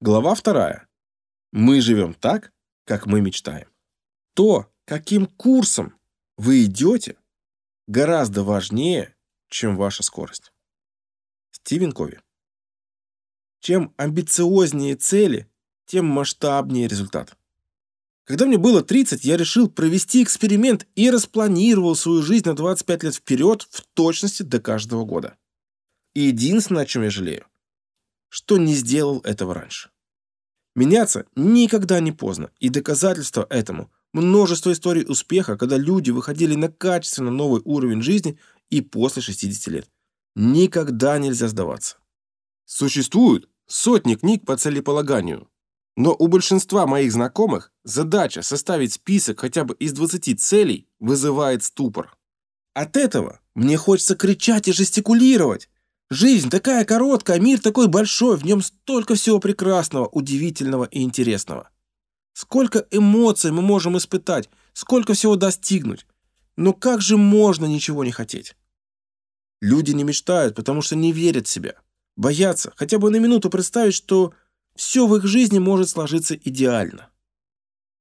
Глава вторая. Мы живем так, как мы мечтаем. То, каким курсом вы идете, гораздо важнее, чем ваша скорость. Стивен Кови. Чем амбициознее цели, тем масштабнее результат. Когда мне было 30, я решил провести эксперимент и распланировал свою жизнь на 25 лет вперед в точности до каждого года. И единственное, о чем я жалею, что не сделал этого раньше. Меняться никогда не поздно, и доказательство этому – множество историй успеха, когда люди выходили на качественно новый уровень жизни и после 60 лет. Никогда нельзя сдаваться. Существуют сотни книг по целеполаганию, но у большинства моих знакомых задача составить список хотя бы из 20 целей вызывает ступор. От этого мне хочется кричать и жестикулировать. Жизнь такая короткая, мир такой большой, в нем столько всего прекрасного, удивительного и интересного. Сколько эмоций мы можем испытать, сколько всего достигнуть. Но как же можно ничего не хотеть? Люди не мечтают, потому что не верят в себя. Боятся хотя бы на минуту представить, что все в их жизни может сложиться идеально.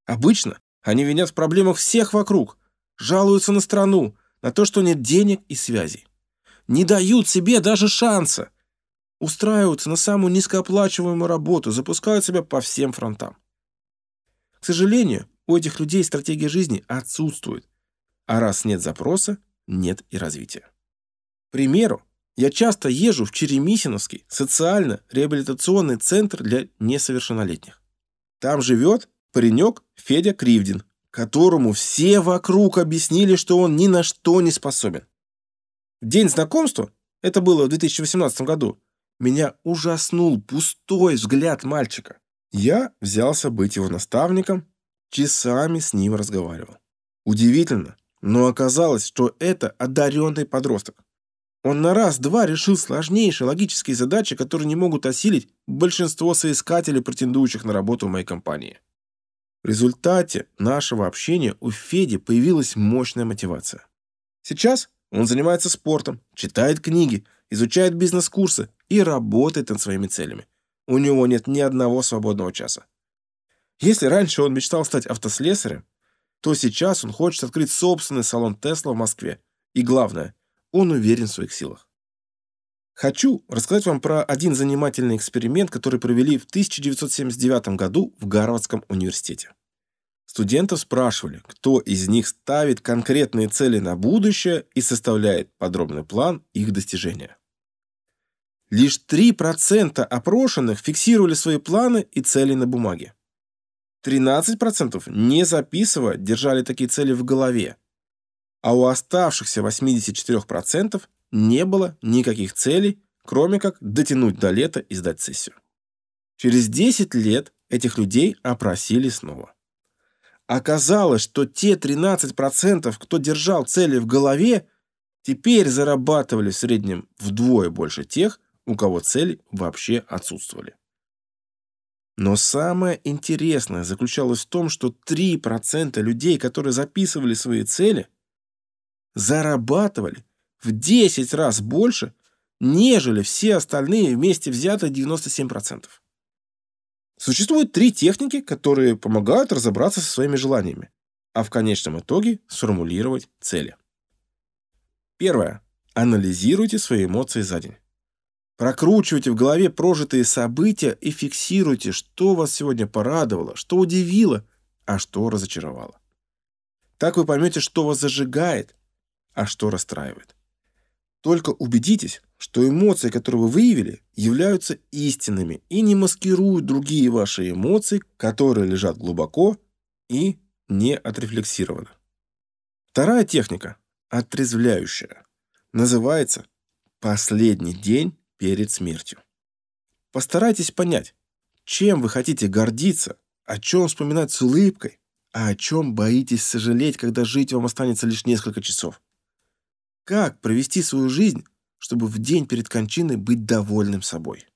Обычно они винят в проблемах всех вокруг, жалуются на страну, на то, что нет денег и связей. Не дают себе даже шанса. Устраиваются на самую низкооплачиваемую работу, запускают себя по всем фронтам. К сожалению, у этих людей стратегия жизни отсутствует. А раз нет запроса, нет и развития. К примеру, я часто езжу в Черемисиновский социально-реабилитационный центр для несовершеннолетних. Там живет паренек Федя Кривдин, которому все вокруг объяснили, что он ни на что не способен. День знакомства, это было в 2018 году, меня ужаснул пустой взгляд мальчика. Я взялся быть его наставником, часами с ним разговаривал. Удивительно, но оказалось, что это одаренный подросток. Он на раз-два решил сложнейшие логические задачи, которые не могут осилить большинство соискателей, претендующих на работу в моей компании. В результате нашего общения у Феди появилась мощная мотивация. Сейчас он занимается спортом, читает книги, изучает бизнес-курсы и работает над своими целями. У него нет ни одного свободного часа. Если раньше он мечтал стать автослесарем, то сейчас он хочет открыть собственный салон Тесла в Москве. И главное, он уверен в своих силах. Хочу рассказать вам про один занимательный эксперимент, который провели в 1979 году в Гарвардском университете. Студентов спрашивали, кто из них ставит конкретные цели на будущее и составляет подробный план их достижения. Лишь 3% опрошенных фиксировали свои планы и цели на бумаге. 13% не записывая держали такие цели в голове, а у оставшихся 84% не было никаких целей, кроме как дотянуть до лета и сдать сессию. Через 10 лет этих людей опросили снова. Оказалось, что те 13%, кто держал цели в голове, теперь зарабатывали в среднем вдвое больше тех, у кого цели вообще отсутствовали. Но самое интересное заключалось в том, что 3% людей, которые записывали свои цели, зарабатывали в 10 раз больше, нежели все остальные вместе взятые 97%. Существует три техники, которые помогают разобраться со своими желаниями, а в конечном итоге сформулировать цели. Первое. Анализируйте свои эмоции за день. Прокручивайте в голове прожитые события и фиксируйте, что вас сегодня порадовало, что удивило, а что разочаровало. Так вы поймете, что вас зажигает, а что расстраивает. Только убедитесь, что эмоции, которые вы выявили, являются истинными и не маскируют другие ваши эмоции, которые лежат глубоко и не отрефлексированы. Вторая техника, отрезвляющая, называется «последний день перед смертью». Постарайтесь понять, чем вы хотите гордиться, о чем вспоминать с улыбкой, а о чем боитесь сожалеть, когда жить вам останется лишь несколько часов. Как провести свою жизнь, чтобы в день перед кончиной быть довольным собой?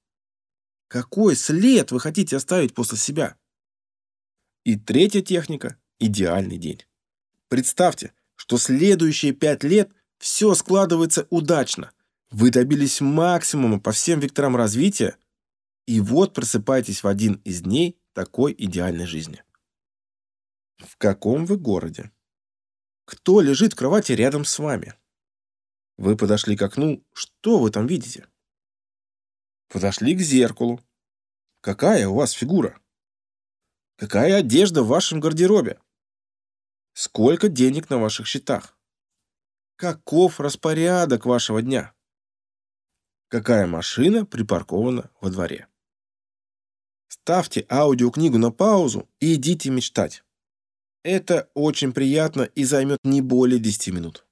Какой след вы хотите оставить после себя? И третья техника – идеальный день. Представьте, что следующие пять лет все складывается удачно. Вы добились максимума по всем векторам развития, И вот просыпаетесь в один из дней такой идеальной жизни. В каком вы городе? Кто лежит в кровати рядом с вами? Вы подошли к окну, что вы там видите? Подошли к зеркалу. Какая у вас фигура? Какая одежда в вашем гардеробе? Сколько денег на ваших счетах? Каков распорядок вашего дня? Какая машина припаркована во дворе? Ставьте аудиокнигу на паузу и идите мечтать. Это очень приятно и займет не более 10 минут.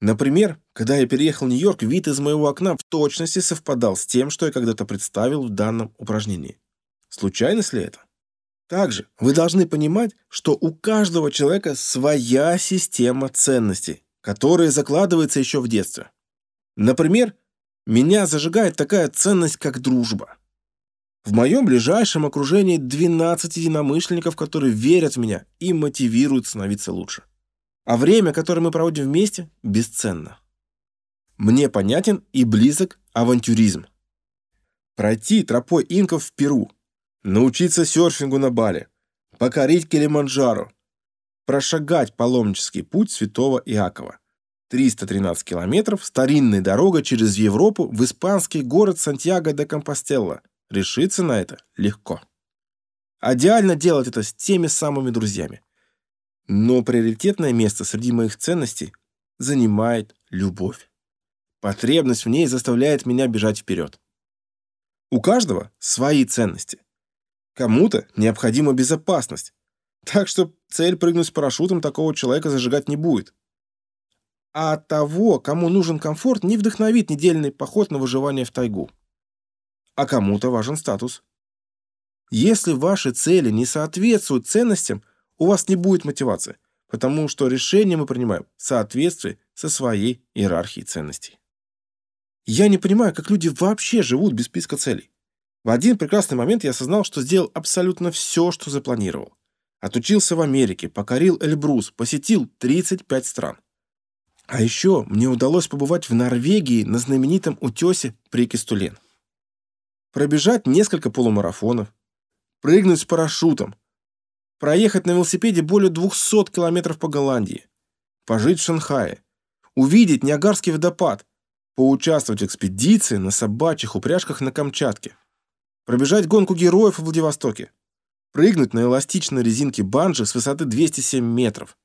Например, когда я переехал в Нью-Йорк, вид из моего окна в точности совпадал с тем, что я когда-то представил в данном упражнении. Случайность ли это? Также вы должны понимать, что у каждого человека своя система ценностей, которая закладывается еще в детстве. Например, меня зажигает такая ценность, как дружба. В моем ближайшем окружении 12 единомышленников, которые верят в меня и мотивируют становиться лучше. А время, которое мы проводим вместе, бесценно. Мне понятен и близок авантюризм. Пройти тропой инков в Перу, научиться серфингу на Бали, покорить Килиманджаро, прошагать паломнический путь святого Иакова. 313 километров, старинная дорога через Европу в испанский город Сантьяго де Компостелло. Решиться на это легко. Идеально делать это с теми самыми друзьями. Но приоритетное место среди моих ценностей занимает любовь. Потребность в ней заставляет меня бежать вперед. У каждого свои ценности. Кому-то необходима безопасность. Так что цель прыгнуть с парашютом такого человека зажигать не будет. А того, кому нужен комфорт, не вдохновит недельный поход на выживание в тайгу. А кому-то важен статус. Если ваши цели не соответствуют ценностям, у вас не будет мотивации, потому что решение мы принимаем в соответствии со своей иерархией ценностей. Я не понимаю, как люди вообще живут без списка целей. В один прекрасный момент я осознал, что сделал абсолютно все, что запланировал. Отучился в Америке, покорил Эльбрус, посетил 35 стран. А еще мне удалось побывать в Норвегии на знаменитом утесе Прикистулен. Пробежать несколько полумарафонов, прыгнуть с парашютом, проехать на велосипеде более 200 километров по Голландии, пожить в Шанхае, увидеть Ниагарский водопад, поучаствовать в экспедиции на собачьих упряжках на Камчатке, пробежать гонку героев в Владивостоке, прыгнуть на эластичной резинке банджи с высоты 207 метров,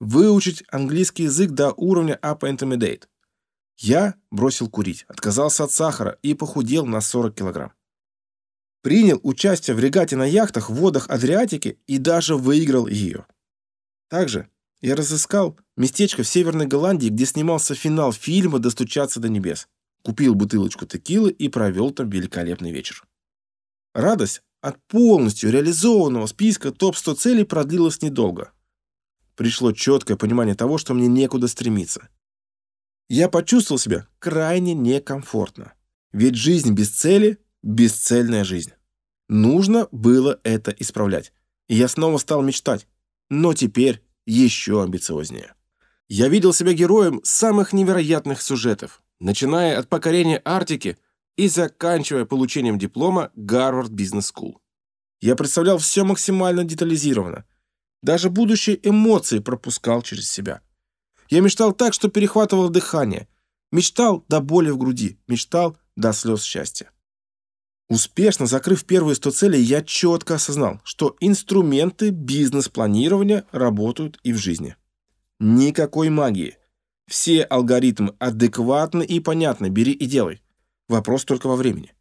выучить английский язык до уровня Upper Intermediate. Я бросил курить, отказался от сахара и похудел на 40 килограмм. Принял участие в регате на яхтах в водах Адриатики и даже выиграл ее. Также я разыскал местечко в Северной Голландии, где снимался финал фильма «Достучаться до небес». Купил бутылочку текилы и провел там великолепный вечер. Радость от полностью реализованного списка топ-100 целей продлилась недолго. Пришло четкое понимание того, что мне некуда стремиться. Я почувствовал себя крайне некомфортно. Ведь жизнь без цели – бесцельная жизнь. Нужно было это исправлять. И я снова стал мечтать. Но теперь еще амбициознее. Я видел себя героем самых невероятных сюжетов, начиная от покорения Арктики и заканчивая получением диплома Гарвард Бизнес School. Я представлял все максимально детализированно. Даже будущие эмоции пропускал через себя. Я мечтал так, что перехватывал дыхание. Мечтал до боли в груди. Мечтал до слез счастья. Успешно закрыв первые 100 целей, я четко осознал, что инструменты бизнес-планирования работают и в жизни. Никакой магии. Все алгоритмы адекватны и понятны. Бери и делай. Вопрос только во времени.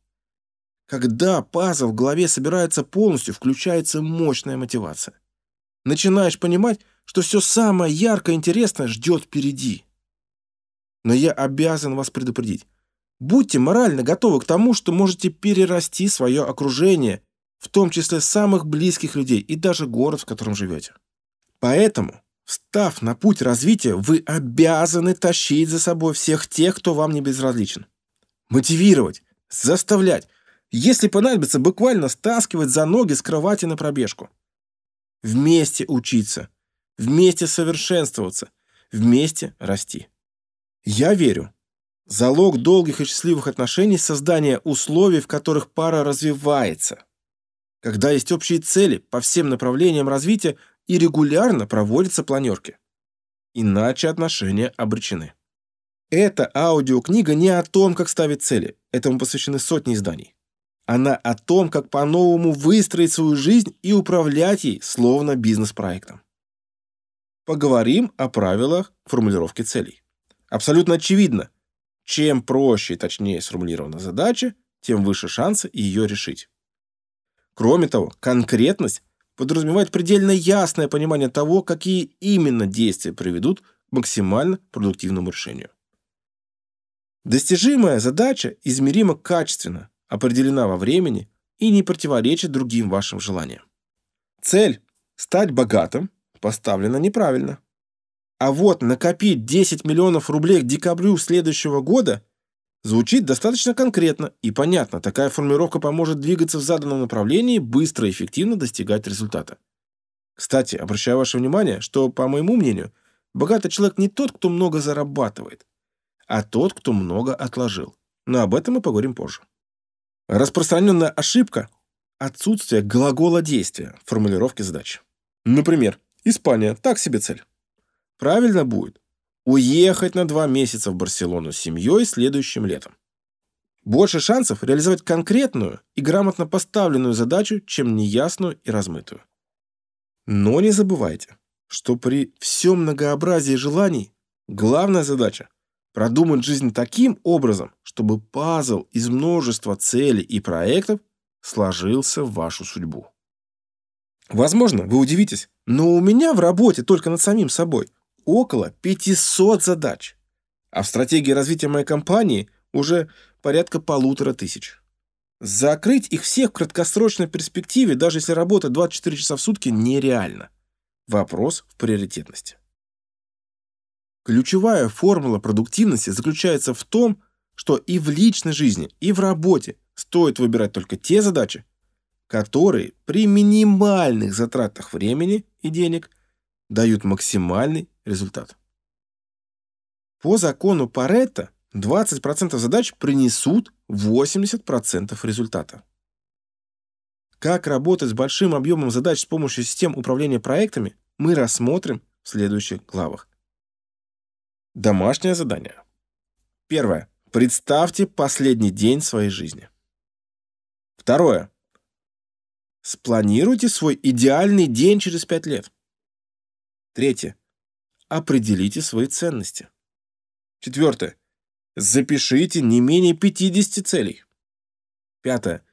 Когда пазл в голове собирается полностью, включается мощная мотивация. Начинаешь понимать, что все самое яркое и интересное ждет впереди. Но я обязан вас предупредить. Будьте морально готовы к тому, что можете перерасти свое окружение, в том числе самых близких людей и даже город, в котором живете. Поэтому, встав на путь развития, вы обязаны тащить за собой всех тех, кто вам не безразличен мотивировать, заставлять, если понадобится, буквально стаскивать за ноги с кровати на пробежку. Вместе учиться, вместе совершенствоваться, вместе расти. Я верю, Залог долгих и счастливых отношений – создание условий, в которых пара развивается. Когда есть общие цели по всем направлениям развития и регулярно проводятся планерки. Иначе отношения обречены. Эта аудиокнига не о том, как ставить цели. Этому посвящены сотни изданий. Она о том, как по-новому выстроить свою жизнь и управлять ей, словно бизнес-проектом. Поговорим о правилах формулировки целей. Абсолютно очевидно, чем проще и точнее сформулирована задача, тем выше шансы ее решить. Кроме того, конкретность подразумевает предельно ясное понимание того, какие именно действия приведут к максимально продуктивному решению. Достижимая задача измеримо качественно, определена во времени и не противоречит другим вашим желаниям. Цель – стать богатым – поставлена неправильно. А вот накопить 10 миллионов рублей к декабрю следующего года звучит достаточно конкретно и понятно. Такая формулировка поможет двигаться в заданном направлении, быстро и эффективно достигать результата. Кстати, обращаю ваше внимание, что, по моему мнению, богатый человек не тот, кто много зарабатывает, а тот, кто много отложил. Но об этом мы поговорим позже. Распространенная ошибка – отсутствие глагола действия в формулировке задачи. Например, Испания – так себе цель. Правильно будет уехать на два месяца в Барселону с семьей следующим летом. Больше шансов реализовать конкретную и грамотно поставленную задачу, чем неясную и размытую. Но не забывайте, что при всем многообразии желаний главная задача – продумать жизнь таким образом, чтобы пазл из множества целей и проектов сложился в вашу судьбу. Возможно, вы удивитесь, но у меня в работе только над самим собой около 500 задач, а в стратегии развития моей компании уже порядка полутора тысяч. Закрыть их всех в краткосрочной перспективе, даже если работать 24 часа в сутки, нереально. Вопрос в приоритетности. Ключевая формула продуктивности заключается в том, что и в личной жизни, и в работе стоит выбирать только те задачи, которые при минимальных затратах времени и денег дают максимальный результат. По закону Паретта 20% задач принесут 80% результата. Как работать с большим объемом задач с помощью систем управления проектами, мы рассмотрим в следующих главах. Домашнее задание. Первое. Представьте последний день своей жизни. Второе. Спланируйте свой идеальный день через 5 лет. Третье. Определите свои ценности. Четвертое. Запишите не менее 50 целей. Пятое.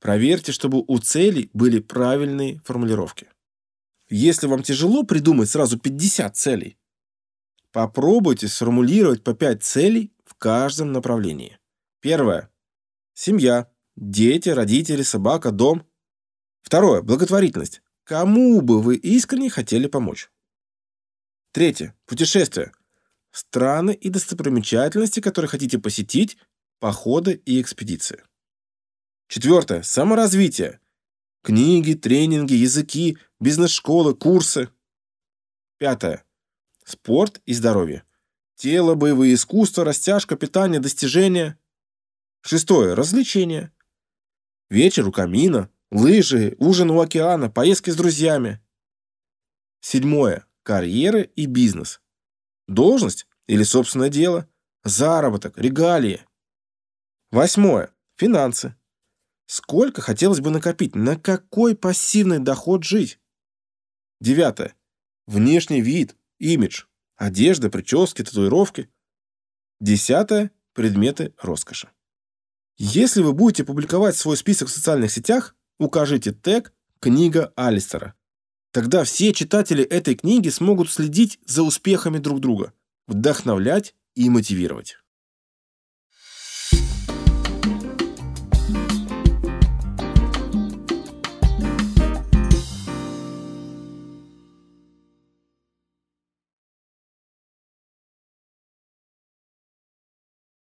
Проверьте, чтобы у целей были правильные формулировки. Если вам тяжело придумать сразу 50 целей, попробуйте сформулировать по 5 целей в каждом направлении. Первое. Семья, дети, родители, собака, дом. Второе. Благотворительность. Кому бы вы искренне хотели помочь? Третье. Путешествия. Страны и достопримечательности, которые хотите посетить, походы и экспедиции. Четвертое. Саморазвитие. Книги, тренинги, языки, бизнес-школы, курсы. Пятое. Спорт и здоровье. Тело, боевые искусства, растяжка, питание, достижения. Шестое. Развлечения. Вечер у камина, лыжи, ужин у океана, поездки с друзьями. Седьмое карьера и бизнес. Должность или собственное дело, заработок, регалии. Восьмое. Финансы. Сколько хотелось бы накопить, на какой пассивный доход жить? Девятое. Внешний вид, имидж, одежда, прически, татуировки. Десятое. Предметы роскоши. Если вы будете публиковать свой список в социальных сетях, укажите тег «Книга Алистера». Тогда все читатели этой книги смогут следить за успехами друг друга, вдохновлять и мотивировать.